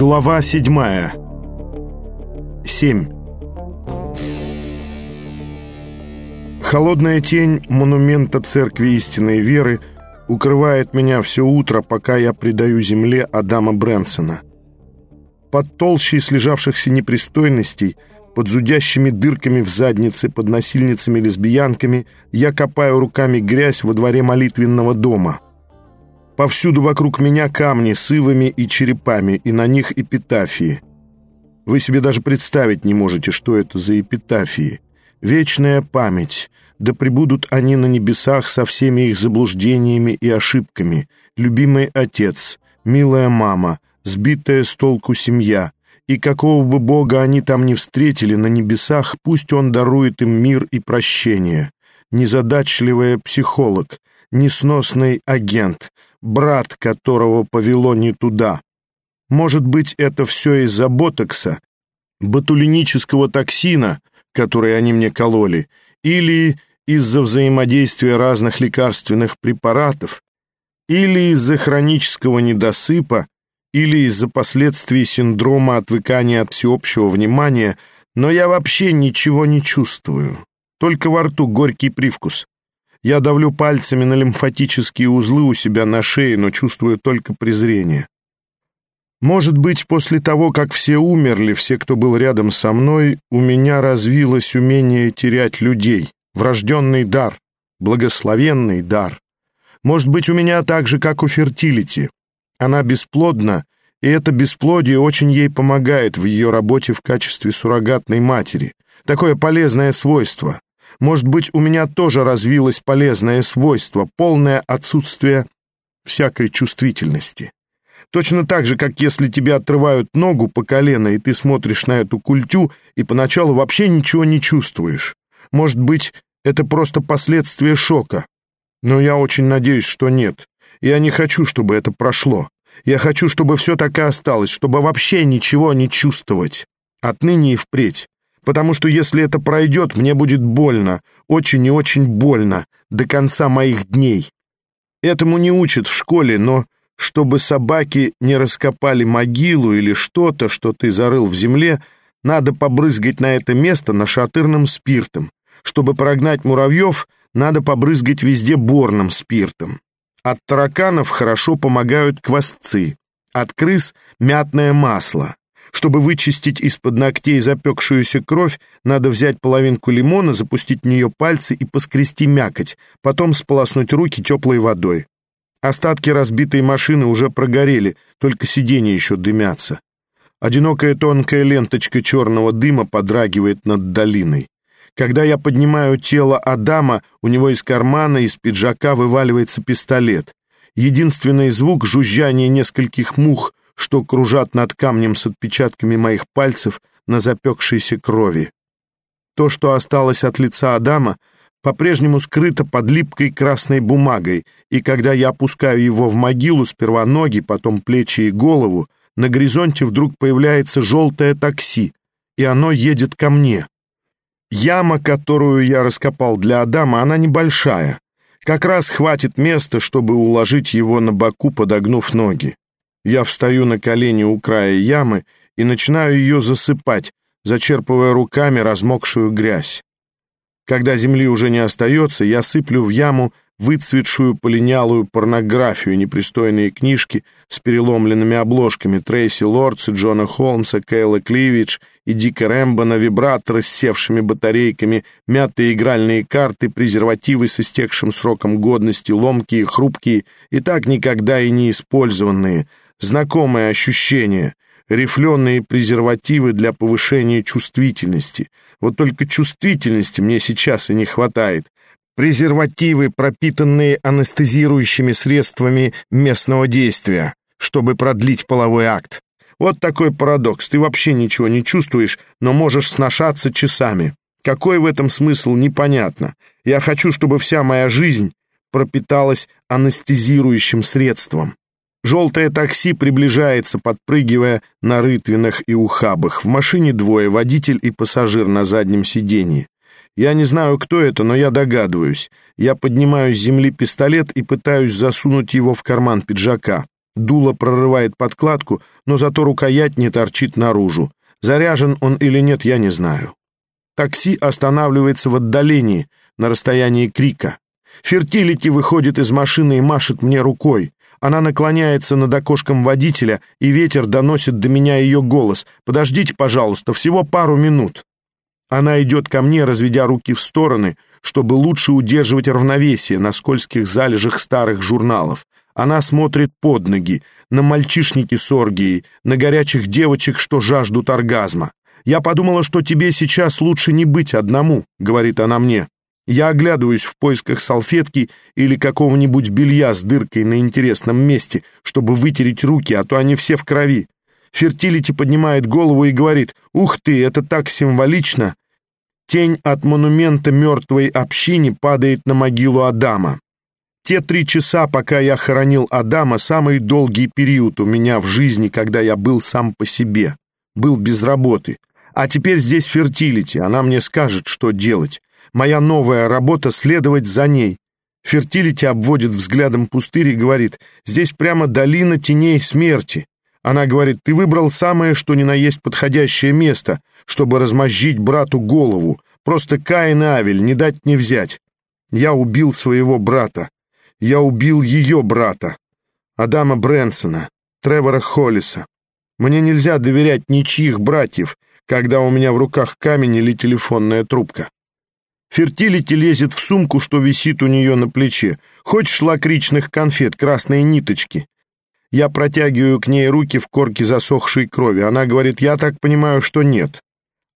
Глава седьмая. Семь. Холодная тень монумента Церкви Истинной Веры укрывает меня все утро, пока я предаю земле Адама Брэнсона. Под толщей слежавшихся непристойностей, под зудящими дырками в заднице, под насильницами-лесбиянками я копаю руками грязь во дворе молитвенного дома — Повсюду вокруг меня камни с ивами и черепами, и на них эпитафии. Вы себе даже представить не можете, что это за эпитафии. Вечная память, да пребудут они на небесах со всеми их заблуждениями и ошибками. Любимый отец, милая мама, сбитая с толку семья. И какого бы Бога они там не встретили на небесах, пусть Он дарует им мир и прощение. Незадачливая психолог, несносный агент — брат которого повело не туда. Может быть, это все из-за ботокса, ботулинического токсина, который они мне кололи, или из-за взаимодействия разных лекарственных препаратов, или из-за хронического недосыпа, или из-за последствий синдрома отвыкания от всеобщего внимания, но я вообще ничего не чувствую. Только во рту горький привкус. Я давлю пальцами на лимфатические узлы у себя на шее, но чувствую только презрение. Может быть, после того, как все умерли, все, кто был рядом со мной, у меня развилось умение терять людей, врожденный дар, благословенный дар. Может быть, у меня так же, как у фертилити. Она бесплодна, и это бесплодие очень ей помогает в ее работе в качестве суррогатной матери. Такое полезное свойство. Может быть, у меня тоже развилось полезное свойство, полное отсутствие всякой чувствительности. Точно так же, как если тебе отрывают ногу по колено, и ты смотришь на эту культю, и поначалу вообще ничего не чувствуешь. Может быть, это просто последствия шока. Но я очень надеюсь, что нет. Я не хочу, чтобы это прошло. Я хочу, чтобы все так и осталось, чтобы вообще ничего не чувствовать. Отныне и впредь потому что если это пройдет, мне будет больно, очень и очень больно, до конца моих дней. Этому не учат в школе, но чтобы собаки не раскопали могилу или что-то, что ты зарыл в земле, надо побрызгать на это место нашатырным спиртом. Чтобы прогнать муравьев, надо побрызгать везде борным спиртом. От тараканов хорошо помогают квасцы, от крыс — мятное масло. Чтобы вычистить из-под ногтей запекшуюся кровь, надо взять половинку лимона, запустить в нее пальцы и поскрести мякоть, потом сполоснуть руки теплой водой. Остатки разбитой машины уже прогорели, только сиденья еще дымятся. Одинокая тонкая ленточка черного дыма подрагивает над долиной. Когда я поднимаю тело Адама, у него из кармана, из пиджака вываливается пистолет. Единственный звук — жужжание нескольких мух, что кружат над камнем с отпечатками моих пальцев на запекшейся крови. То, что осталось от лица Адама, по-прежнему скрыто под липкой красной бумагой, и когда я опускаю его в могилу, сперва ноги, потом плечи и голову, на горизонте вдруг появляется желтое такси, и оно едет ко мне. Яма, которую я раскопал для Адама, она небольшая. Как раз хватит места, чтобы уложить его на боку, подогнув ноги. Я встаю на колени у края ямы и начинаю ее засыпать, зачерпывая руками размокшую грязь. Когда земли уже не остается, я сыплю в яму выцветшую полинялую порнографию, непристойные книжки с переломленными обложками Трейси Лордса, Джона Холмса, Кейла Кливидж и Дика Рэмбона, вибраторы с севшими батарейками, мятые игральные карты, презервативы с истекшим сроком годности, ломкие, хрупкие и так никогда и не использованные — Знакомое ощущение. Рифленые презервативы для повышения чувствительности. Вот только чувствительности мне сейчас и не хватает. Презервативы, пропитанные анестезирующими средствами местного действия, чтобы продлить половой акт. Вот такой парадокс. Ты вообще ничего не чувствуешь, но можешь сношаться часами. Какой в этом смысл, непонятно. Я хочу, чтобы вся моя жизнь пропиталась анестезирующим средством. Желтое такси приближается, подпрыгивая на рытвинах и ухабах. В машине двое, водитель и пассажир на заднем сиденье. Я не знаю, кто это, но я догадываюсь. Я поднимаю с земли пистолет и пытаюсь засунуть его в карман пиджака. Дуло прорывает подкладку, но зато рукоять не торчит наружу. Заряжен он или нет, я не знаю. Такси останавливается в отдалении, на расстоянии крика. Фертилити выходит из машины и машет мне рукой. Она наклоняется над окошком водителя, и ветер доносит до меня ее голос. «Подождите, пожалуйста, всего пару минут». Она идет ко мне, разведя руки в стороны, чтобы лучше удерживать равновесие на скользких залежах старых журналов. Она смотрит под ноги, на мальчишники с оргией, на горячих девочек, что жаждут оргазма. «Я подумала, что тебе сейчас лучше не быть одному», — говорит она мне. Я оглядываюсь в поисках салфетки или какого-нибудь белья с дыркой на интересном месте, чтобы вытереть руки, а то они все в крови. Фертилити поднимает голову и говорит, «Ух ты, это так символично!» Тень от монумента мертвой общине падает на могилу Адама. Те три часа, пока я хоронил Адама, самый долгий период у меня в жизни, когда я был сам по себе, был без работы. А теперь здесь фертилити, она мне скажет, что делать. Моя новая работа — следовать за ней. Фертилити обводит взглядом пустырь и говорит, здесь прямо долина теней смерти. Она говорит, ты выбрал самое, что ни на есть подходящее место, чтобы размозжить брату голову. Просто Каин и Авель, не дать не взять. Я убил своего брата. Я убил ее брата. Адама Брэнсона, Тревора Холлиса. Мне нельзя доверять ничьих братьев, когда у меня в руках камень или телефонная трубка. Фертилити лезет в сумку, что висит у нее на плече. Хочешь лакричных конфет, красные ниточки? Я протягиваю к ней руки в корке засохшей крови. Она говорит, я так понимаю, что нет.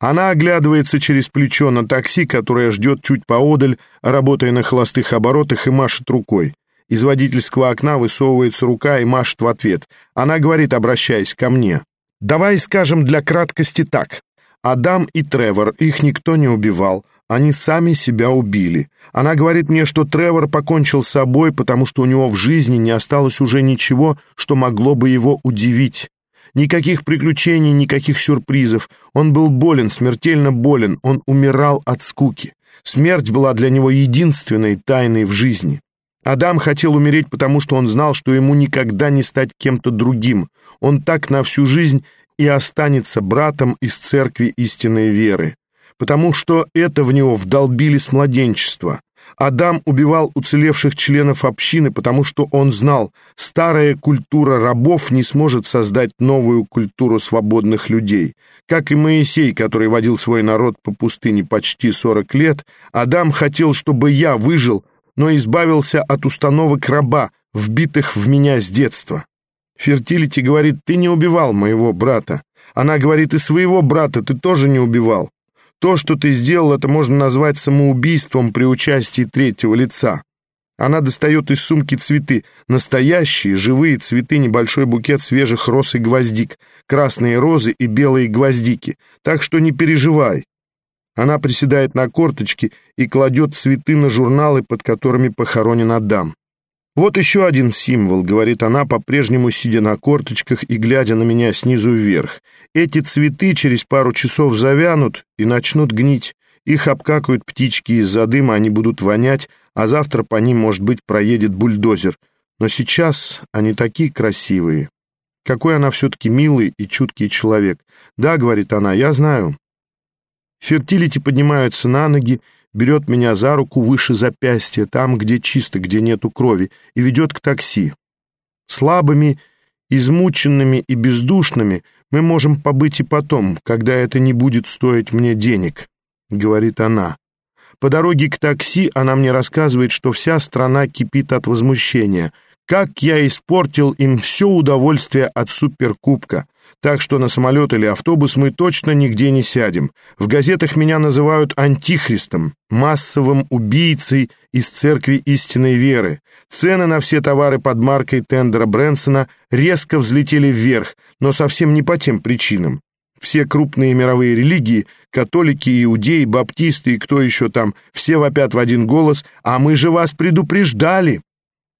Она оглядывается через плечо на такси, которое ждет чуть поодаль, работая на холостых оборотах, и машет рукой. Из водительского окна высовывается рука и машет в ответ. Она говорит, обращаясь ко мне. «Давай скажем для краткости так. Адам и Тревор, их никто не убивал. Они сами себя убили. Она говорит мне, что Тревор покончил с собой, потому что у него в жизни не осталось уже ничего, что могло бы его удивить. Никаких приключений, никаких сюрпризов. Он был болен, смертельно болен, он умирал от скуки. Смерть была для него единственной тайной в жизни. Адам хотел умереть, потому что он знал, что ему никогда не стать кем-то другим. Он так на всю жизнь и останется братом из церкви истинной веры потому что это в него вдолбили с младенчества. Адам убивал уцелевших членов общины, потому что он знал, старая культура рабов не сможет создать новую культуру свободных людей. Как и Моисей, который водил свой народ по пустыне почти 40 лет, Адам хотел, чтобы я выжил, но избавился от установок раба, вбитых в меня с детства. Фертилити говорит, ты не убивал моего брата. Она говорит, и своего брата ты тоже не убивал. То, что ты сделал, это можно назвать самоубийством при участии третьего лица. Она достает из сумки цветы. Настоящие, живые цветы, небольшой букет свежих роз и гвоздик, красные розы и белые гвоздики. Так что не переживай. Она приседает на корточки и кладет цветы на журналы, под которыми похоронен Адам. «Вот еще один символ», — говорит она, по-прежнему сидя на корточках и глядя на меня снизу вверх. «Эти цветы через пару часов завянут и начнут гнить. Их обкакают птички из-за дыма, они будут вонять, а завтра по ним, может быть, проедет бульдозер. Но сейчас они такие красивые. Какой она все-таки милый и чуткий человек. Да, — говорит она, — я знаю». Фертилити поднимаются на ноги, берет меня за руку выше запястья, там, где чисто, где нету крови, и ведет к такси. Слабыми, измученными и бездушными мы можем побыть и потом, когда это не будет стоить мне денег, — говорит она. По дороге к такси она мне рассказывает, что вся страна кипит от возмущения. Как я испортил им все удовольствие от суперкубка. Так что на самолет или автобус мы точно нигде не сядем. В газетах меня называют антихристом, массовым убийцей из церкви истинной веры. Цены на все товары под маркой тендера Брэнсона резко взлетели вверх, но совсем не по тем причинам. Все крупные мировые религии, католики, иудеи, баптисты и кто еще там, все вопят в один голос, а мы же вас предупреждали.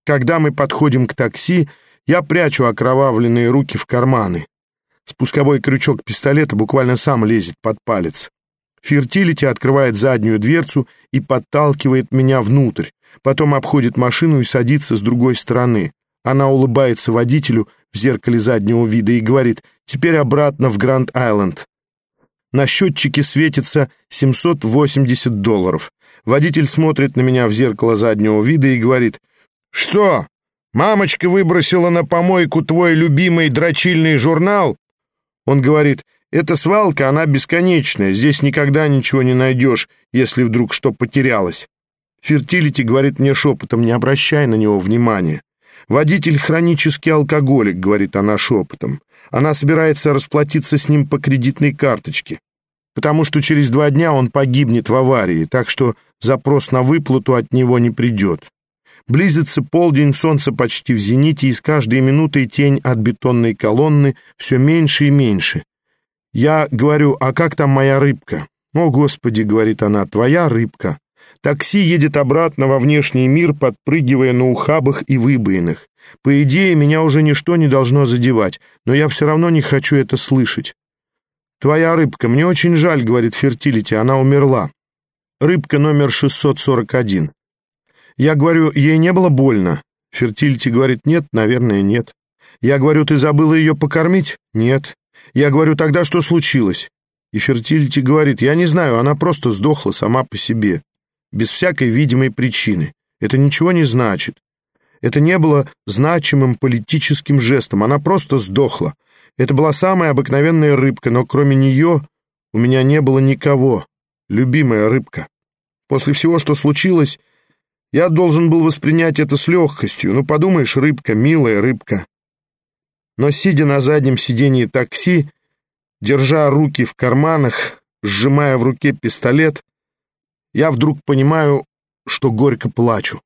Когда мы подходим к такси, я прячу окровавленные руки в карманы. Спусковой крючок пистолета буквально сам лезет под палец. Фертилити открывает заднюю дверцу и подталкивает меня внутрь. Потом обходит машину и садится с другой стороны. Она улыбается водителю в зеркале заднего вида и говорит «Теперь обратно в Гранд-Айленд». На счетчике светится 780 долларов. Водитель смотрит на меня в зеркало заднего вида и говорит «Что, мамочка выбросила на помойку твой любимый дрочильный журнал?» Он говорит «Эта свалка, она бесконечная, здесь никогда ничего не найдешь, если вдруг что потерялось». Фертилити говорит мне шепотом, не обращай на него внимания. «Водитель хронический алкоголик», — говорит она шепотом. Она собирается расплатиться с ним по кредитной карточке, потому что через два дня он погибнет в аварии, так что запрос на выплату от него не придет. Близится полдень, солнце почти в зените, и с каждой минутой тень от бетонной колонны все меньше и меньше. Я говорю, а как там моя рыбка? «О, Господи», — говорит она, — «твоя рыбка». Такси едет обратно во внешний мир, подпрыгивая на ухабах и выбоинах. По идее, меня уже ничто не должно задевать, но я все равно не хочу это слышать. «Твоя рыбка, мне очень жаль», — говорит Фертилити, — «она умерла». Рыбка номер 641. Я говорю, ей не было больно. Фертилити говорит, нет, наверное, нет. Я говорю, ты забыла ее покормить? Нет. Я говорю, тогда что случилось? И Фертилити говорит, я не знаю, она просто сдохла сама по себе без всякой видимой причины. Это ничего не значит. Это не было значимым политическим жестом, она просто сдохла. Это была самая обыкновенная рыбка, но кроме нее у меня не было никого. Любимая рыбка. После всего, что случилось, я должен был воспринять это с легкостью. Ну, подумаешь, рыбка, милая рыбка. Но, сидя на заднем сиденье такси, держа руки в карманах, сжимая в руке пистолет, я вдруг понимаю, что горько плачу.